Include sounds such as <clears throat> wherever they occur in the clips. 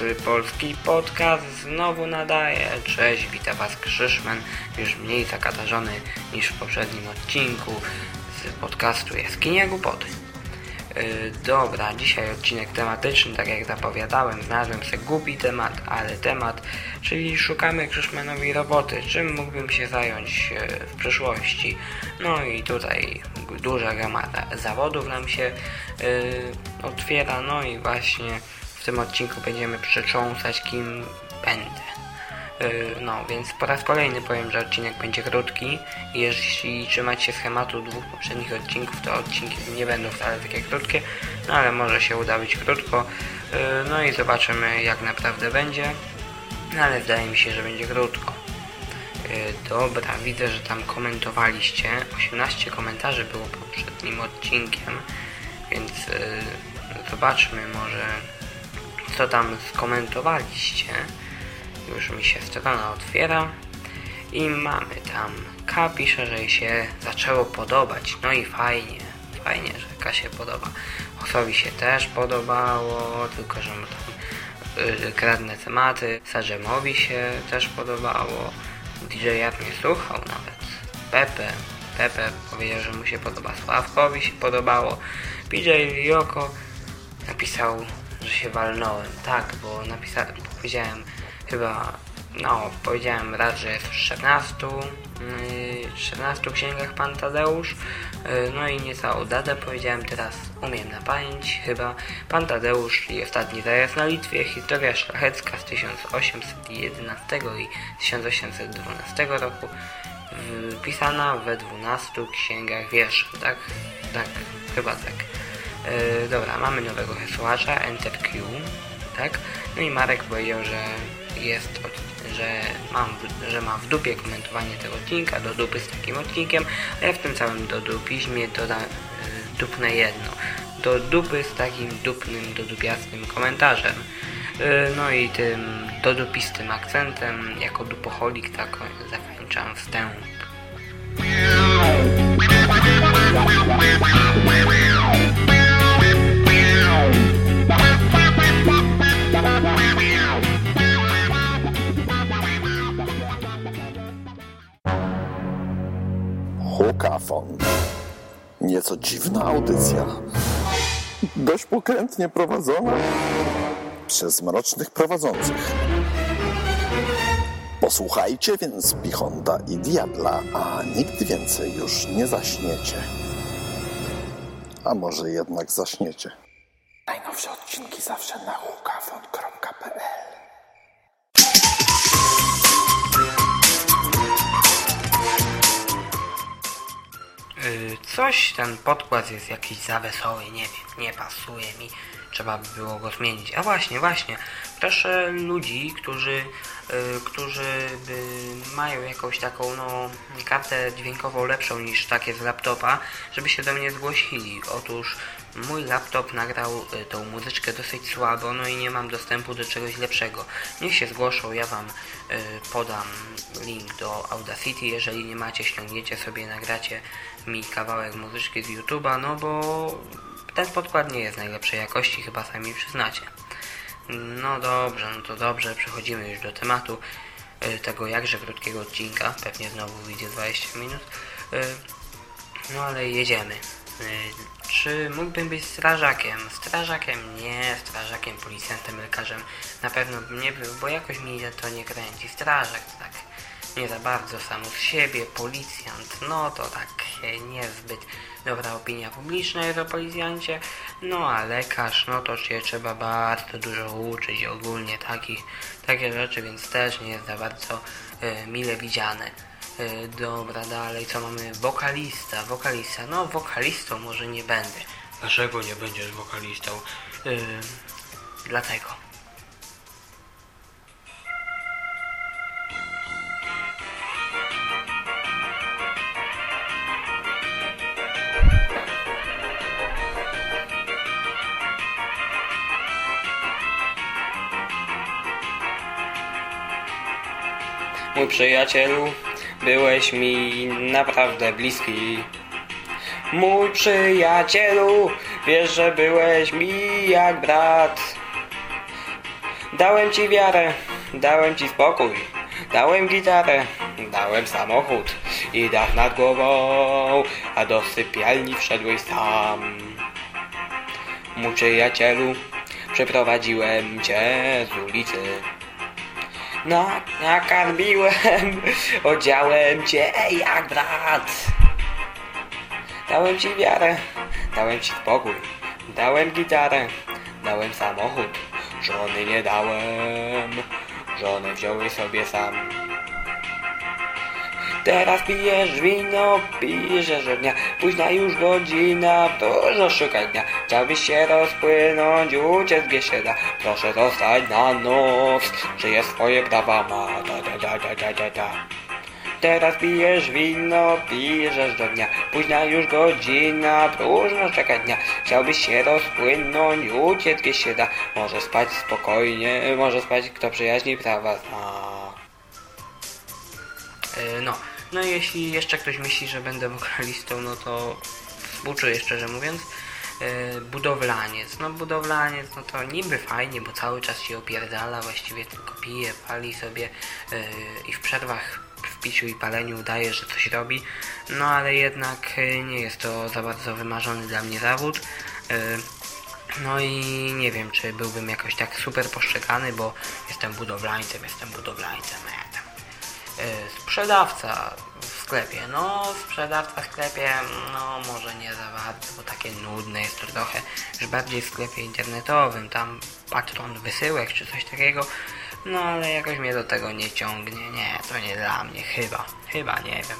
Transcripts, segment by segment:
Najgłupszy polski podcast znowu nadaje. Cześć, witam Was Krzyszman, już mniej zakatarzony niż w poprzednim odcinku z podcastu Jaskinia Głupoty. Yy, dobra, dzisiaj odcinek tematyczny, tak jak zapowiadałem, znalazłem sobie głupi temat, ale temat, czyli szukamy Krzyszmanowi roboty, czym mógłbym się zająć yy, w przyszłości. No i tutaj duża gama zawodów nam się yy, otwiera, no i właśnie w tym odcinku będziemy przecząsać kim będę. Yy, No, więc po raz kolejny powiem, że odcinek będzie krótki. Jeśli trzymać się schematu dwóch poprzednich odcinków, to odcinki nie będą wcale takie krótkie, no ale może się uda być krótko. Yy, No i zobaczymy jak naprawdę będzie, no ale zdaje mi się, że będzie krótko. Yy, Dobra, widzę, że tam komentowaliście. 18 komentarzy było poprzednim odcinkiem, więc zobaczmy może co tam skomentowaliście. Już mi się strona otwiera i mamy tam K pisze, że jej się zaczęło podobać. No i fajnie, fajnie, że K się podoba. Osobi się też podobało, tylko że mu tam yy, kradnę tematy. Sadżemowi się też podobało. DJ Jad mnie słuchał nawet. Pepe, Pepe powiedział, że mu się podoba. Sławkowi się podobało. PJ Yoko napisał, że się walnąłem. Tak, bo napisałem, powiedziałem chyba, no, powiedziałem raz, że w 14, yy, 14 księgach Pan Tadeusz, yy, no i niecałą datę powiedziałem teraz, umiem na pamięć chyba, Pan Tadeusz i ostatni zajazd na Litwie, historia szlachecka z 1811 i 1812 roku, wpisana we 12 księgach wierszy, tak? Tak, chyba tak. Yy, dobra, mamy nowego słuchacza, Enter Q, tak? No i Marek powiedział, że jest, że, mam, że ma w dupie komentowanie tego odcinka, do dupy z takim odcinkiem, a ja w tym całym dodupizmie doda, yy, dupnę jedno. Do dupy z takim dupnym, dodupiastym komentarzem. Yy, no i tym dodupistym akcentem, jako dupoholik, tak zakończam wstęp. Nieco dziwna audycja. Dość pokrętnie prowadzona przez mrocznych prowadzących. Posłuchajcie więc Bichonda i Diabla, a nigdy więcej już nie zaśniecie. A może jednak zaśniecie. Najnowsze odcinki zawsze na hukafon.pl coś ten podkład jest jakiś za wesoły, nie wiem, nie pasuje mi, trzeba by było go zmienić. A właśnie, właśnie, proszę ludzi, którzy, yy, którzy mają jakąś taką, no, kartę dźwiękową lepszą niż takie z laptopa, żeby się do mnie zgłosili. Otóż mój laptop nagrał y, tą muzyczkę dosyć słabo, no i nie mam dostępu do czegoś lepszego. Niech się zgłoszą, ja wam y, podam link do Audacity, jeżeli nie macie, ściągniecie sobie, nagracie mi kawałek muzyczki z YouTube'a, no bo ten podkład nie jest najlepszej jakości, chyba sami przyznacie. No dobrze, no to dobrze, przechodzimy już do tematu y, tego jakże krótkiego odcinka, pewnie znowu wyjdzie 20 minut. Y, no ale jedziemy. Y, Czy mógłbym być strażakiem? Strażakiem nie, strażakiem, policjantem, lekarzem na pewno bym nie był, bo jakoś mi to nie kręci. Strażak tak nie za bardzo sam z siebie, policjant, no to tak niezbyt dobra opinia publiczna jest o policjancie, no a lekarz, no to się trzeba bardzo dużo uczyć ogólnie takich, takie rzeczy, więc też nie jest za bardzo e, mile widziane. E, dobra, dalej, co mamy? Wokalista, wokalista. No, wokalistą może nie będę. Dlaczego nie będziesz wokalistą? E, dlatego. Mój przyjacielu, byłeś mi naprawdę bliski. Mój przyjacielu, wiesz, że byłeś mi jak brat. Dałem ci wiarę, dałem ci spokój, dałem gitarę, dałem samochód i dach nad głową, a do sypialni wszedłeś sam. Mój przyjacielu, przeprowadziłem cię z ulicy. Na, nakarmiłem, <laughs> odziałem cię jak brat. Dałem ci wiarę, dałem ci spokój, dałem gitarę, dałem samochód, żony nie dałem, żonę wziąłeś sobie sam. Teraz pijesz wino, piszesz że dnia, późna już godzina, dużo szukać dnia. Chciałbyś się rozpłynąć, uciec gdzie się da, proszę zostać na noc, czyje swoje prawa ma, da da da da da da. Teraz pijesz wino, piszesz do dnia, późna już godzina, próżno czekać dnia. Chciałbyś się rozpłynąć, uciec gdzie się da, może spać spokojnie, może spać kto przyjaźni prawa zna. E, No, no i jeśli jeszcze ktoś myśli, że będę wokalistą, no to współczuję szczerze mówiąc. E, Budowlaniec, no budowlaniec, no to niby fajnie, bo cały czas się opierdala, właściwie tylko pije, pali sobie e, i w przerwach w piciu i paleniu udaje, że coś robi, no ale jednak e, nie jest to za bardzo wymarzony dla mnie zawód. No i nie wiem, czy byłbym jakoś tak super postrzegany, bo jestem budowlańcem, jestem budowlańcem. E, Sprzedawca w sklepie. No, sprzedawca w sklepie, no może nie za bardzo, bo takie nudne jest to trochę. Już bardziej w sklepie internetowym, tam patron wysyłek czy coś takiego. No, ale jakoś mnie do tego nie ciągnie. Nie, to nie dla mnie, chyba. Chyba, nie wiem.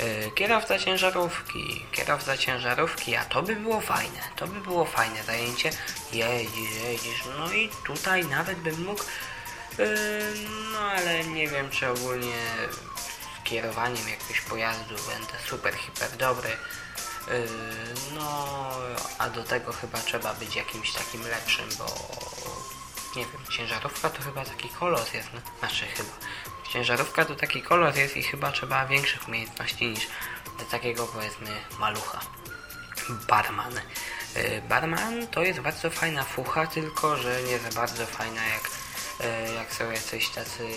E, Kierowca ciężarówki, kierowca ciężarówki, a to by było fajne, to by było fajne zajęcie. Jedziesz, jedziesz, no i tutaj nawet bym mógł, no ale nie wiem czy ogólnie kierowaniem jakiegoś pojazdu będę super, hiper dobry. Yy, no, a do tego chyba trzeba być jakimś takim lepszym, bo nie wiem, ciężarówka to chyba taki kolos jest, no, znaczy chyba. Ciężarówka to taki kolos jest i chyba trzeba większych umiejętności niż do takiego powiedzmy malucha. Barman. Y, Barman to jest bardzo fajna fucha, tylko że nie za bardzo fajna jak, jak są jacyś tacy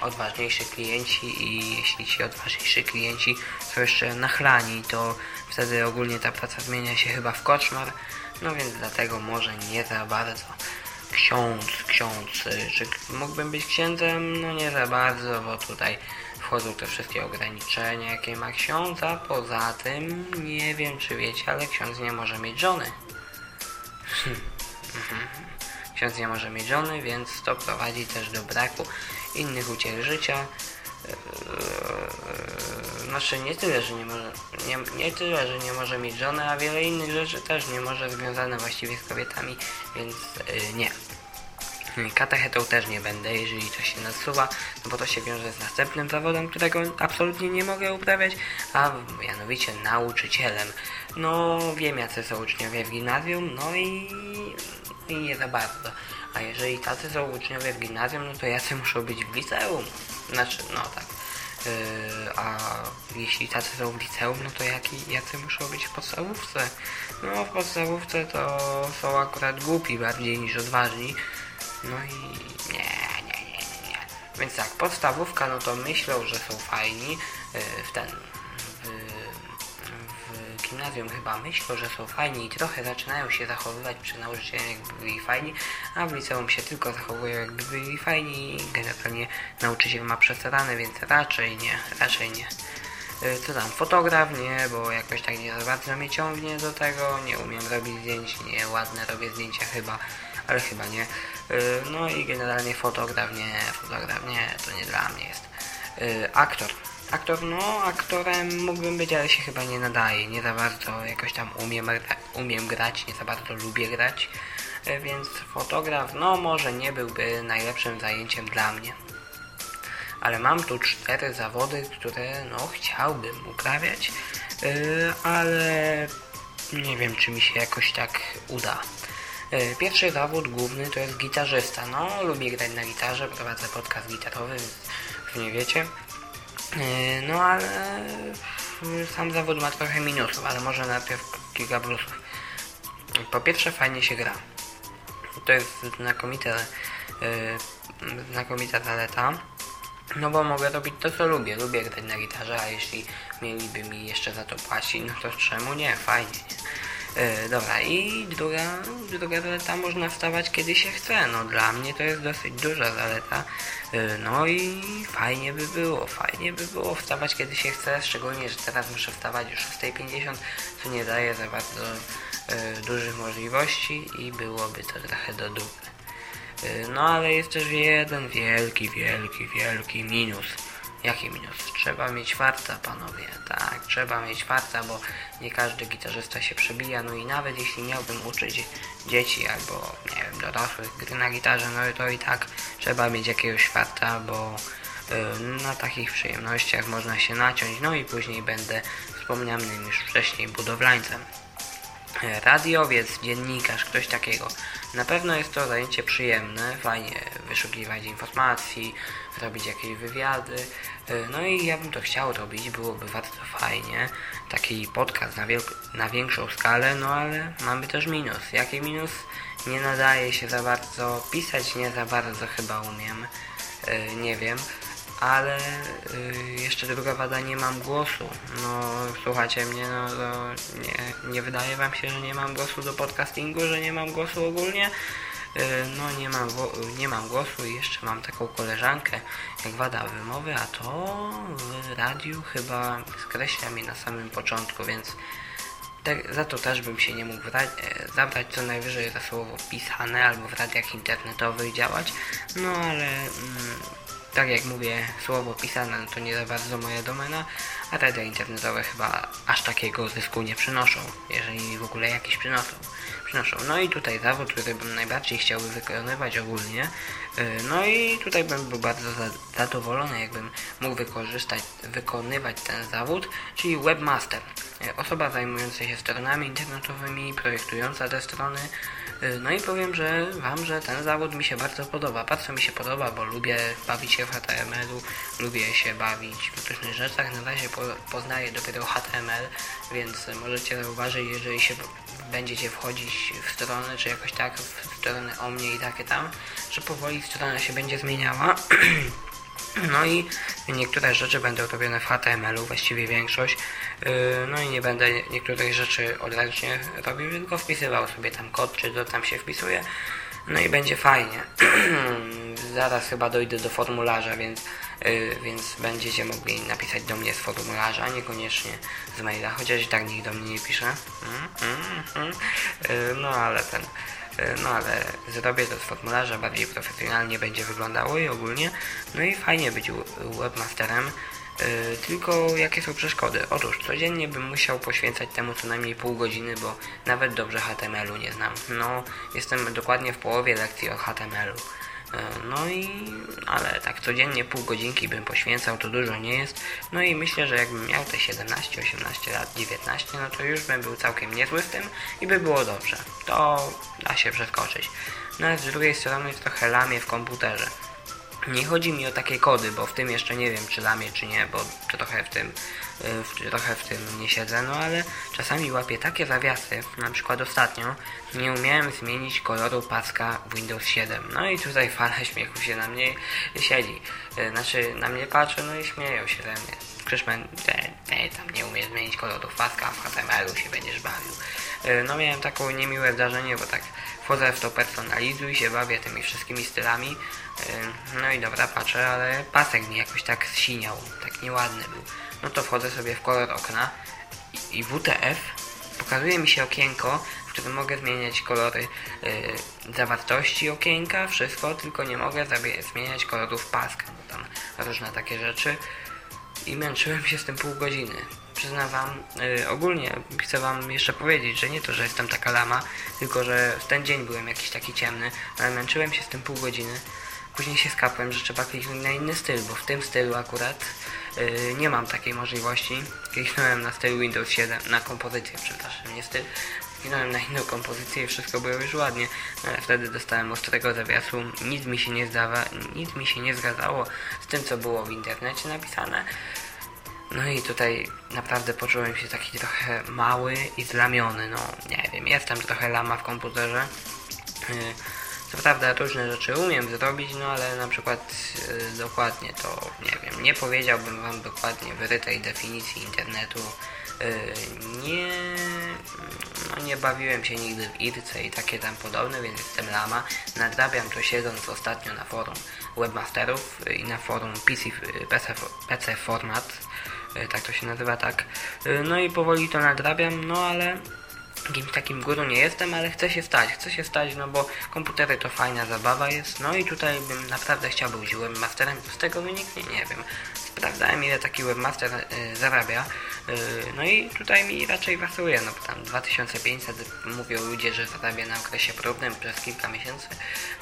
odważniejsi klienci i jeśli ci odważniejsi klienci są jeszcze nachlani, to wtedy ogólnie ta praca zmienia się chyba w koszmar, no więc dlatego może nie za bardzo. Ksiądz, ksiądz, y, czy mógłbym być księdzem? No nie za bardzo, bo tutaj wchodzą te wszystkie ograniczenia, jakie ma ksiądz, a poza tym nie wiem czy wiecie, ale ksiądz nie może mieć żony. Mhm. Ksiądz nie może mieć żony, więc to prowadzi też do braku innych uciech życia. Eee, Znaczy nie tyle, że nie może, nie, nie tyle, że nie może mieć żony, a wiele innych rzeczy też nie może związane właściwie z kobietami, więc yy, nie. Katechetą też nie będę, jeżeli to się nasuwa, no bo to się wiąże z następnym zawodem, którego absolutnie nie mogę uprawiać, a mianowicie nauczycielem. No wiem jacy są uczniowie w gimnazjum, no i, i nie za bardzo. A jeżeli tacy są uczniowie w gimnazjum, no to jacy muszą być w liceum. Znaczy, no tak. Yy, a jeśli tacy są w liceum, no to jaki, jacy muszą być w podstawówce? No w podstawówce to są akurat głupi bardziej niż odważni. No i nie, nie, nie, nie. Więc tak, podstawówka, no to myślą, że są fajni. Yy, w ten, gimnazjum chyba myślą, że są fajni i trochę zaczynają się zachowywać przy nauczycielu jakby byli fajni, a w liceum się tylko zachowują jakby byli fajni i generalnie nauczyciel ma przesadzane, więc raczej nie, raczej nie. Y, Co tam, fotograf? Nie, bo jakoś tak nie za bardzo mnie ciągnie do tego, nie umiem robić zdjęć, nie, ładne robię zdjęcia chyba, ale chyba nie. Y, No i generalnie fotograf nie, fotograf nie, to nie dla mnie jest. Y, Aktor. Aktor, no, aktorem mógłbym być, ale się chyba nie nadaje. Nie za bardzo jakoś tam umiem, umiem grać, nie za bardzo lubię grać. Y, Więc fotograf, no, może nie byłby najlepszym zajęciem dla mnie. Ale mam tu cztery zawody, które, no, chciałbym uprawiać, y, ale nie wiem, czy mi się jakoś tak uda. Y, Pierwszy zawód główny to jest gitarzysta. No, lubię grać na gitarze, prowadzę podcast gitarowy, więc pewnie wiecie. Yy, No ale yy, sam zawód ma trochę minusów, ale może najpierw kilka plusów. Po pierwsze fajnie się gra. To jest znakomite yy, znakomita zaleta. No bo mogę robić to co lubię, lubię grać na gitarze, a jeśli mieliby mi jeszcze za to płacić, no to czemu nie, fajnie, nie? Yy, dobra, i druga, druga zaleta, można wstawać kiedy się chce. No dla mnie to jest dosyć duża zaleta. Yy, no i fajnie by było, fajnie by było wstawać kiedy się chce, szczególnie, że teraz muszę wstawać już o 6.50, co nie daje za bardzo yy, dużych możliwości i byłoby to trochę do dupy. No ale jest też jeden wielki, wielki, wielki minus. Jaki minus? Trzeba mieć farta, panowie. Tak, trzeba mieć farta, bo nie każdy gitarzysta się przebija. No i nawet jeśli miałbym uczyć dzieci albo, nie wiem, dorosłych gry na gitarze, no to i tak trzeba mieć jakiegoś farta, bo y, na takich przyjemnościach można się naciąć. No i później będę wspomnianym już wcześniej budowlańcem radiowiec, dziennikarz, ktoś takiego. Na pewno jest to zajęcie przyjemne, fajnie wyszukiwać informacji, robić jakieś wywiady. Y, No i ja bym to chciał robić, byłoby bardzo fajnie. Taki podcast na, na większą skalę, no ale mamy też minus. Jaki minus? Nie nadaje się za bardzo, pisać nie za bardzo chyba umiem, Y, nie wiem. Ale y, jeszcze druga wada, nie mam głosu. No, słuchacie mnie, no nie, nie wydaje wam się, że nie mam głosu do podcastingu, że nie mam głosu ogólnie? Y, no, nie mam, nie mam głosu i jeszcze mam taką koleżankę jak wada wymowy, a to w radiu chyba skreśla mnie na samym początku, więc te, za to też bym się nie mógł e, zabrać co najwyżej za słowo pisane albo w radiach internetowych działać, no ale mm, tak jak mówię, słowo pisane no to nie za bardzo moja domena, a radia internetowe chyba aż takiego zysku nie przynoszą, jeżeli w ogóle jakiś przynoszą. przynoszą. No i tutaj zawód, który bym najbardziej chciałby wykonywać ogólnie, yy, no i tutaj bym był bardzo za- zadowolony, jakbym mógł wykorzystać, wykonywać ten zawód, czyli webmaster. Yy, Osoba zajmująca się stronami internetowymi, projektująca te strony, yy, no i powiem, że Wam, że ten zawód mi się bardzo podoba. Bardzo mi się podoba, bo lubię bawić się w HTML-u, lubię się bawić w różnych rzeczach. Na razie po, poznaję dopiero HTML, więc możecie zauważyć, jeżeli się będziecie wchodzić w stronę, czy jakoś tak w stronę o mnie i takie tam, że powoli strona się będzie zmieniała. <clears throat> No i niektóre rzeczy będą robione w HTML-u, właściwie większość. Yy, No i nie będę niektórych rzeczy odręcznie robił, tylko wpisywał sobie tam kod, czy to tam się wpisuje. No i będzie fajnie. <clears throat> Zaraz chyba dojdę do formularza, więc, yy, więc będziecie mogli napisać do mnie z formularza, niekoniecznie z maila, chociaż i tak nikt do mnie nie pisze. Yy, No ale ten. No ale zrobię to z formularza, bardziej profesjonalnie będzie wyglądało i ogólnie. No i fajnie być webmasterem. Yy, tylko jakie są przeszkody? Otóż codziennie bym musiał poświęcać temu co najmniej pół godziny, bo nawet dobrze HTML-u nie znam. No, jestem dokładnie w połowie lekcji o HTML-u. Yy, No i, ale tak codziennie pół godzinki bym poświęcał, to dużo nie jest. No i myślę, że jakbym miał te 17, 18 lat, 19, no to już bym był całkiem niezły w tym i by było dobrze. To da się przeskoczyć. No ale z drugiej strony trochę lamię w komputerze. Nie chodzi mi o takie kody, bo w tym jeszcze nie wiem, czy lamię, czy nie, bo trochę w tym, y, w, trochę w tym nie siedzę, no ale czasami łapię takie zawiasy, na przykład ostatnio nie umiałem zmienić koloru paska Windows 7. No i tutaj fala śmiechu się na mnie siedzi. Y, Znaczy, na mnie patrzą, no i śmieją się ze mnie. Krzyszman, te, te, tam nie umie zmienić kolorów paska, w HTML-u się będziesz bawił. Y, No miałem takie niemiłe zdarzenie, bo tak wchodzę w to personalizuj się, bawię tymi wszystkimi stylami. No i dobra, patrzę, ale pasek mi jakoś tak zsiniał, tak nieładny był. No to wchodzę sobie w kolor okna i, WTF pokazuje mi się okienko, w którym mogę zmieniać kolory yy, zawartości okienka, wszystko, tylko nie mogę zmieniać kolorów paska, bo tam różne takie rzeczy i męczyłem się z tym pół godziny. Przyznam wam, y, ogólnie chcę wam jeszcze powiedzieć, że nie to, że jestem taka lama, tylko że w ten dzień byłem jakiś taki ciemny, ale męczyłem się z tym pół godziny. Później się skapłem, że trzeba kliknąć na inny styl, bo w tym stylu akurat y, nie mam takiej możliwości. Kliknąłem na styl Windows 7, na kompozycję, przepraszam, nie styl. Kliknąłem na inną kompozycję i wszystko było już ładnie, no, ale wtedy dostałem ostrego zawiasu, nic mi się nie zdawa, nic mi się nie zgadzało z tym, co było w internecie napisane. No i tutaj naprawdę poczułem się taki trochę mały i zlamiony, no nie wiem, jestem trochę lama w komputerze. Yy, Co prawda różne rzeczy umiem zrobić, no ale na przykład y, dokładnie to, nie wiem, nie powiedziałbym Wam dokładnie wyrytej definicji internetu. Y, nie, no nie bawiłem się nigdy w IRC i takie tam podobne, więc jestem lama. Nadrabiam to siedząc ostatnio na forum webmasterów i na forum PC, PC, PC Format, y, tak to się nazywa, tak. Y, no i powoli to nadrabiam, no ale Jakimś takim guru nie jestem, ale chcę się stać, chcę się stać, no bo komputery to fajna zabawa jest, no i tutaj bym naprawdę chciał być webmasterem, z tego wyniknie, nie wiem. Sprawdzałem ile taki webmaster y, zarabia, y, no i tutaj mi raczej pasuje, no bo tam 2500 mówią ludzie, że zarabia na okresie próbnym przez kilka miesięcy,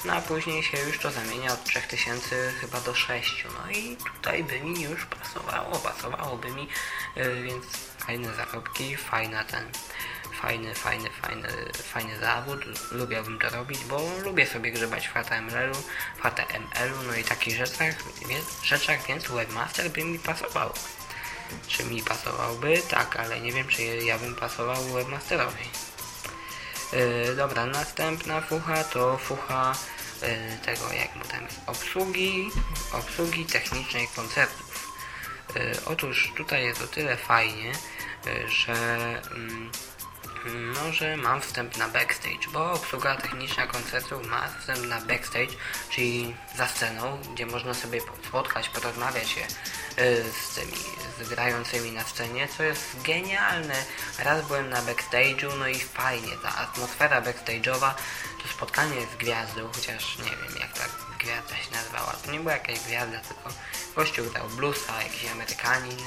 no a później się już to zamienia od 3000 chyba do 6, no i tutaj by mi już pasowało, pasowałoby mi, y, więc fajne zarobki, fajna ten fajny, fajny, fajny, fajny zawód, lubiłbym to robić, bo lubię sobie grzebać w HTML-u, w HTML-u, no i takich rzeczach, rzeczach, więc webmaster by mi pasował. Czy mi pasowałby? Tak, ale nie wiem, czy ja bym pasował webmasterowi. Yy, dobra, następna fucha to fucha yy, tego, jak mu tam jest, obsługi, obsługi technicznej koncertów. Yy, otóż tutaj jest o tyle fajnie, yy, że... Yy, no, mam wstęp na backstage, bo obsługa techniczna koncertu ma wstęp na backstage, czyli za sceną, gdzie można sobie spotkać, porozmawiać się y, z tymi z grającymi na scenie, co jest genialne. Raz byłem na backstage'u, no i fajnie, ta atmosfera backstage'owa, to spotkanie z gwiazdą, chociaż nie wiem jak ta gwiazda się nazywała, to nie była jakaś gwiazda, tylko gościu grał bluesa, jakiś Amerykanin,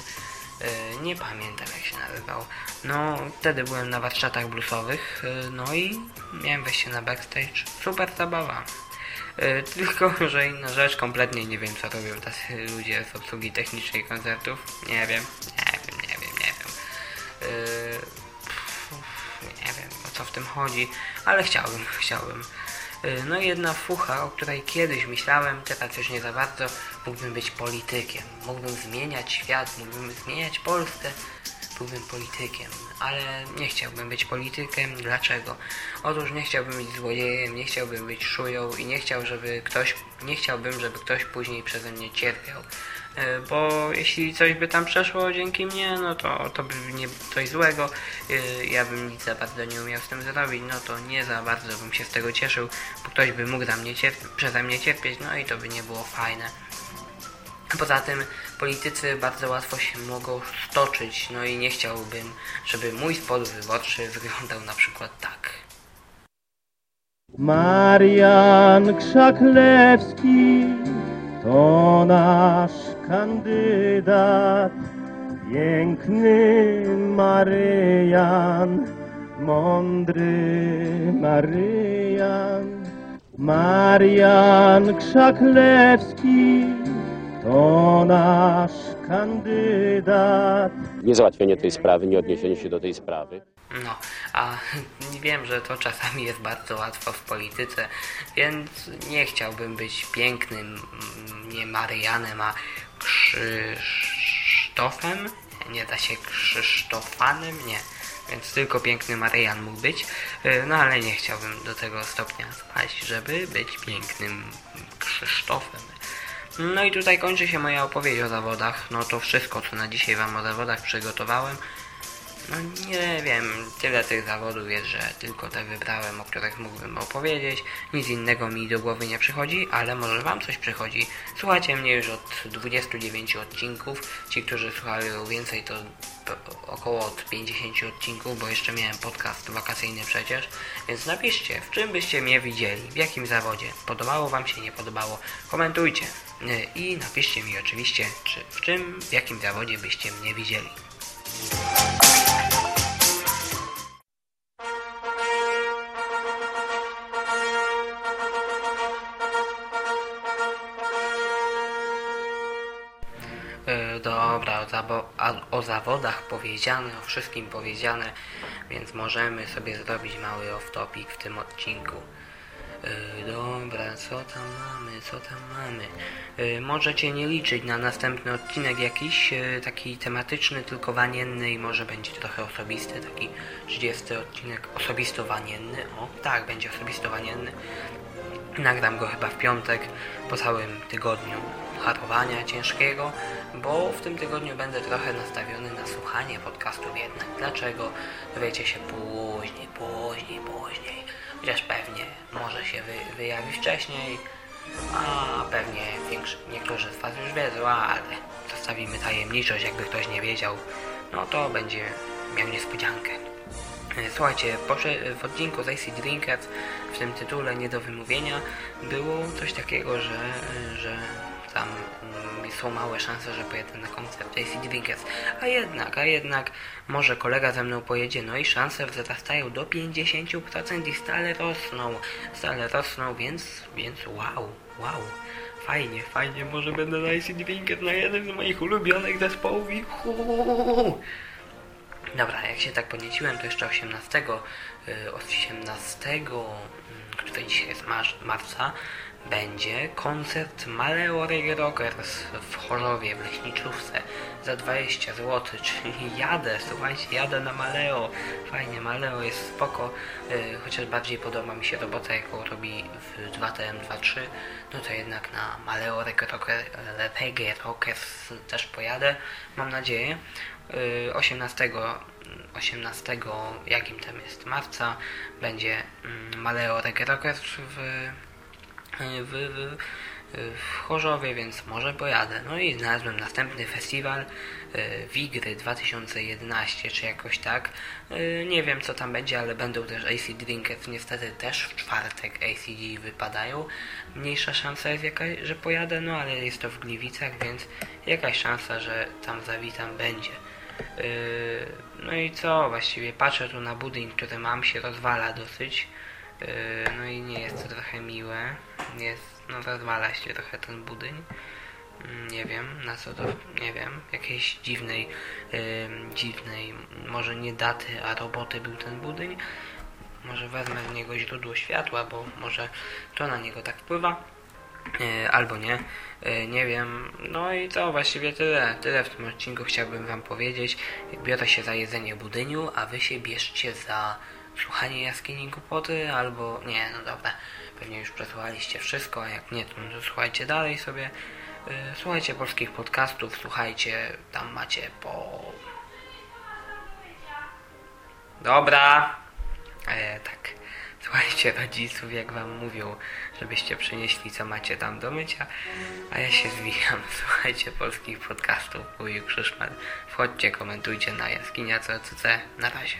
nie pamiętam jak się nazywał. No, wtedy byłem na warsztatach bluesowych, e, no i miałem wejście na backstage. Super zabawa. E, <laughs> tylko, że inna rzecz, kompletnie nie wiem co robią tacy ludzie z obsługi technicznej koncertów. Nie wiem, nie wiem, nie wiem, nie wiem. Nie wiem o co w tym chodzi, ale chciałbym, <laughs> chciałbym. Y, no i jedna fucha, o której kiedyś myślałem, teraz już nie za bardzo, mógłbym być politykiem, mógłbym zmieniać świat, mógłbym zmieniać Polskę, byłbym politykiem, ale nie chciałbym być politykiem. Dlaczego? Otóż nie chciałbym być złodziejem, nie chciałbym być szują i nie chciał, żeby ktoś, nie chciałbym, żeby ktoś później przeze mnie cierpiał. E, bo jeśli coś by tam przeszło dzięki mnie, no to, to by nie coś złego, e, ja bym nic za bardzo nie umiał z tym zrobić, no to nie za bardzo bym się z tego cieszył, bo ktoś by mógł za mnie przeze mnie cierpieć, no i to by nie było fajne. Poza tym politycy bardzo łatwo się mogą stoczyć, no i nie chciałbym, żeby mój spot wyborczy wyglądał na przykład tak. Marian Krzaklewski to nasz kandydat, piękny Maryjan, mądry Maryjan. Marian Krzaklewski to nasz kandydat. Niezałatwienie tej sprawy, nie odniesienie się do tej sprawy. No, a wiem, że to czasami jest bardzo łatwo w polityce, więc nie chciałbym być pięknym, nie Marianem, a Krzysztofem. Nie da się Krzysztofanem, nie. Więc tylko piękny Marian mógł być. No ale nie chciałbym do tego stopnia spaść, żeby być pięknym Krzysztofem. No i tutaj kończy się moja opowieść o zawodach. No to wszystko, co na dzisiaj Wam o zawodach przygotowałem. No nie wiem, tyle tych zawodów jest, że tylko te wybrałem, o których mógłbym opowiedzieć. Nic innego mi do głowy nie przychodzi, ale może Wam coś przychodzi. Słuchacie mnie już od 29 odcinków. Ci, którzy słuchają więcej, to około od 50 odcinków, bo jeszcze miałem podcast wakacyjny przecież. Więc napiszcie, w czym byście mnie widzieli, w jakim zawodzie. Podobało Wam się, nie podobało? Komentujcie. I napiszcie mi oczywiście, czy w czym, w jakim zawodzie byście mnie widzieli. E, dobra, o, o zawodach powiedziane, o wszystkim powiedziane, więc możemy sobie zrobić mały off-topic w tym odcinku. Yy, dobra, co tam mamy, co tam mamy? Yy, możecie nie liczyć na następny odcinek jakiś, taki tematyczny, tylko wanienny i może będzie trochę osobisty, taki 30 odcinek osobisto wanienny. O, tak, będzie osobisto wanienny. Nagram go chyba w piątek po całym tygodniu harowania ciężkiego, bo w tym tygodniu będę trochę nastawiony na słuchanie podcastów jednak. Dlaczego? Dowiecie się później, później, później. Chociaż pewnie może się wy, wyjawi wcześniej, a pewnie większy, niektórzy z Was już wiedzą, ale zostawimy tajemniczość, jakby ktoś nie wiedział, no to będzie miał niespodziankę. Słuchajcie, w odcinku z AC Drinkers w tym tytule nie do wymówienia było coś takiego, że, że tam są małe szanse, że pojedę na koncert AC Drinkers. A jednak, a jednak może kolega ze mną pojedzie, no i szanse wzrastają do 50% i stale rosną, stale rosną, więc, więc wow, wow. Fajnie, fajnie, może będę na AC Drinkers na jednym z moich ulubionych zespołów i huu. Dobra, jak się tak podnieciłem, to jeszcze 18, y, 18, mm, który dzisiaj jest mar- marca, będzie koncert Maleo Reggae Rockers w Chorzowie, w Leśniczówce za 20 zł, czyli jadę, słuchajcie, jadę na Maleo. Fajnie, Maleo jest spoko, y, chociaż bardziej podoba mi się robota, jaką robi w 2TM23, no to jednak na Maleo Rocker- Reggae Rockers też pojadę, mam nadzieję. Y, 18, 18 jakim tam jest marca będzie mm, Maleo Reggae Rockers w, w, w, w Chorzowie, więc może pojadę. No i znalazłem następny festiwal y, Wigry 2011, czy jakoś tak. Y, Nie wiem co tam będzie, ale będą też AC Drinkers. Niestety też w czwartek ACD wypadają. Mniejsza szansa jest jakaś, że pojadę, no ale jest to w Gliwicach, więc jakaś szansa, że tam zawitam będzie. Yy, No i co, właściwie patrzę tu na budyń, który mam, się rozwala dosyć. Yy, No i nie jest to trochę miłe. Jest, no rozwala się trochę ten budyń. Mm, Nie wiem, na co to, nie wiem, jakiejś dziwnej, yy, dziwnej, może nie daty, a roboty był ten budyń. Może wezmę z niego źródło światła, bo może to na niego tak wpływa. E, albo nie, E, nie wiem. No i co, właściwie tyle. Tyle w tym odcinku chciałbym Wam powiedzieć. Biorę się za jedzenie budyniu, a Wy się bierzcie za słuchanie jaskini głupoty, albo nie, no dobra, pewnie już przesłuchaliście wszystko, a jak nie, to, no słuchajcie dalej sobie. E, Słuchajcie polskich podcastów, słuchajcie, tam macie po... Dobra, e, tak. Słuchajcie rodziców, jak wam mówią, żebyście przynieśli co macie tam do mycia, a ja się zwijam. <laughs> Słuchajcie polskich podcastów, mój Krzyszman. Wchodźcie, komentujcie na jaskinia co, co, co. Na razie.